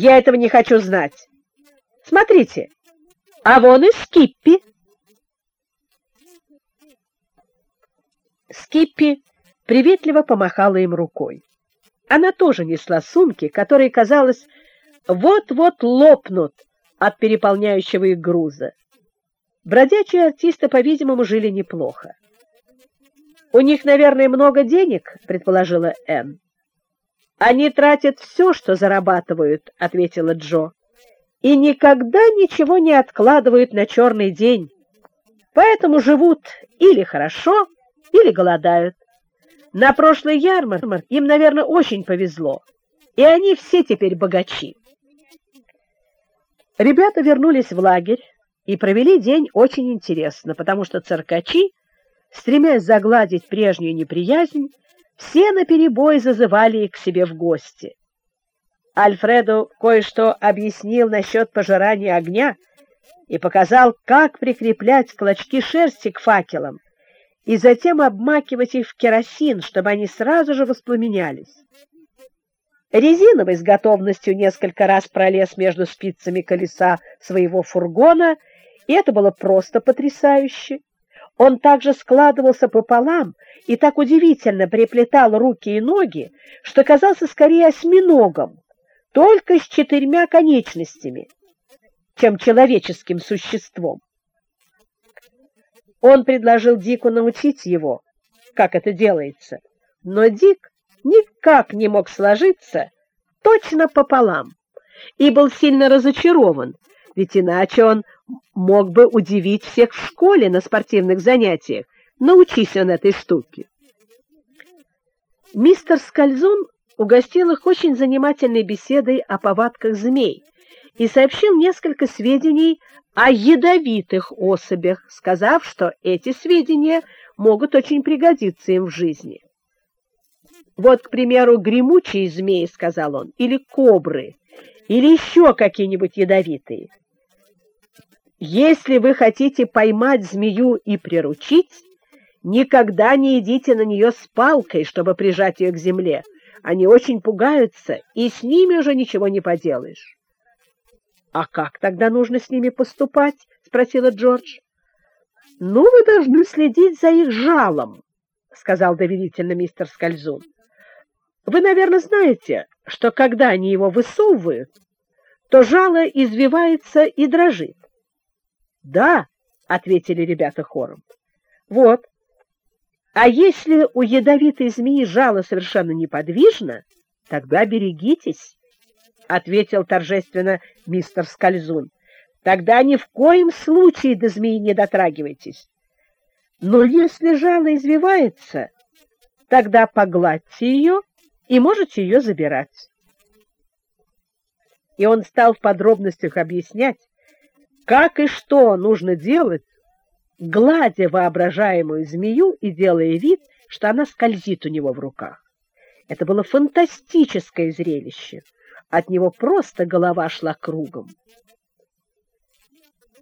Я этого не хочу знать. Смотрите, а вон и Скиппи. Скиппи приветливо помахала им рукой. Она тоже несла сумки, которые, казалось, вот-вот лопнут от переполняющего их груза. Бродячие артисты, по-видимому, жили неплохо. «У них, наверное, много денег», — предположила Энн. «Они тратят все, что зарабатывают», — ответила Джо, «и никогда ничего не откладывают на черный день, поэтому живут или хорошо, или голодают. На прошлый ярмарке им, наверное, очень повезло, и они все теперь богачи». Ребята вернулись в лагерь и провели день очень интересно, потому что циркачи, стремясь загладить прежнюю неприязнь, все наперебой зазывали их к себе в гости. Альфреду кое-что объяснил насчет пожирания огня и показал, как прикреплять клочки шерсти к факелам и затем обмакивать их в керосин, чтобы они сразу же воспламенялись. Резиновый с готовностью несколько раз пролез между спицами колеса своего фургона, и это было просто потрясающе. Он также складывался пополам и так удивительно приплетал руки и ноги, что казался скорее осьминогом, только с четырьмя конечностями, чем человеческим существом. Он предложил Дику научить его, как это делается, но Дик никак не мог сложиться точно пополам и был сильно разочарован, ведь иначе он мог бы удивить всех в школе на спортивных занятиях, научись он этой штуке. Мистер Скальзун угостил их очень занимательной беседой о повадках змей и сообщил несколько сведений о ядовитых особях, сказав, что эти сведения могут очень пригодиться им в жизни. Вот, к примеру, гремучие змеи, сказал он, или кобры, или еще какие-нибудь ядовитые. Если вы хотите поймать змею и приручить, никогда не идите на нее с палкой, чтобы прижать ее к земле. Они очень пугаются, и с ними уже ничего не поделаешь. — А как тогда нужно с ними поступать? — спросила Джордж. — Ну, вы должны следить за их жалом, — сказал доверительно мистер Скальзун. Вы, наверное, знаете, что когда они его высовывают, то жало извивается и дрожит. Да, ответили ребята хором. Вот. А если у ядовитой змеи жало совершенно неподвижно, тогда берегитесь, ответил торжественно мистер Скальзун. Тогда ни в коем случае до змеи не дотрагивайтесь. Но если жало извивается, тогда погладьте ее и можете ее забирать. И он стал в подробностях объяснять, как и что нужно делать, гладя воображаемую змею и делая вид, что она скользит у него в руках. Это было фантастическое зрелище. От него просто голова шла кругом.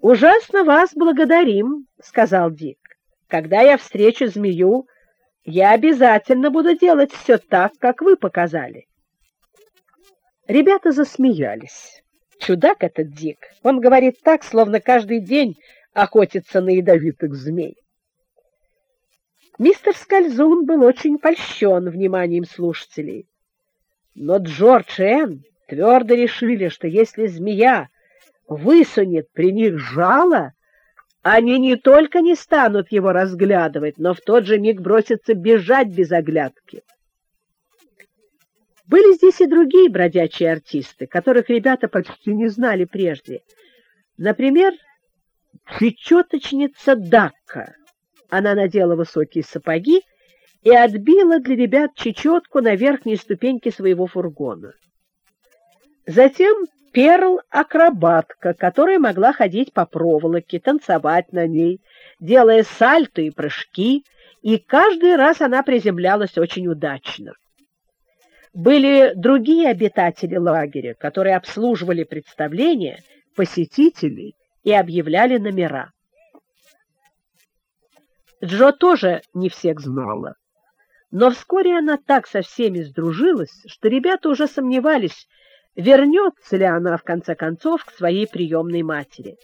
«Ужасно вас благодарим», — сказал Дик. «Когда я встречу змею, я обязательно буду делать все так, как вы показали. Ребята засмеялись. Чудак этот Дик. Он говорит так, словно каждый день охотится на ядовитых змей. Мистер Скальзун был очень польщен вниманием слушателей. Но Джордж и Энн твердо решили, что если змея высунет при них жало, они не только не станут его разглядывать, но в тот же миг бросятся бежать без оглядки. Были здесь и другие бродячие артисты, которых ребята почти не знали прежде. Например, чечеточница Дакка. Она надела высокие сапоги и отбила для ребят чечетку на верхней ступеньке своего фургона. Затем Перл-акробатка, которая могла ходить по проволоке, танцевать на ней, делая сальто и прыжки, и каждый раз она приземлялась очень удачно. Были другие обитатели лагеря, которые обслуживали представления, посетителей и объявляли номера. Джо тоже не всех знала. Но вскоре она так со всеми сдружилась, что ребята уже сомневались, вернется ли она в конце концов к своей приемной матери.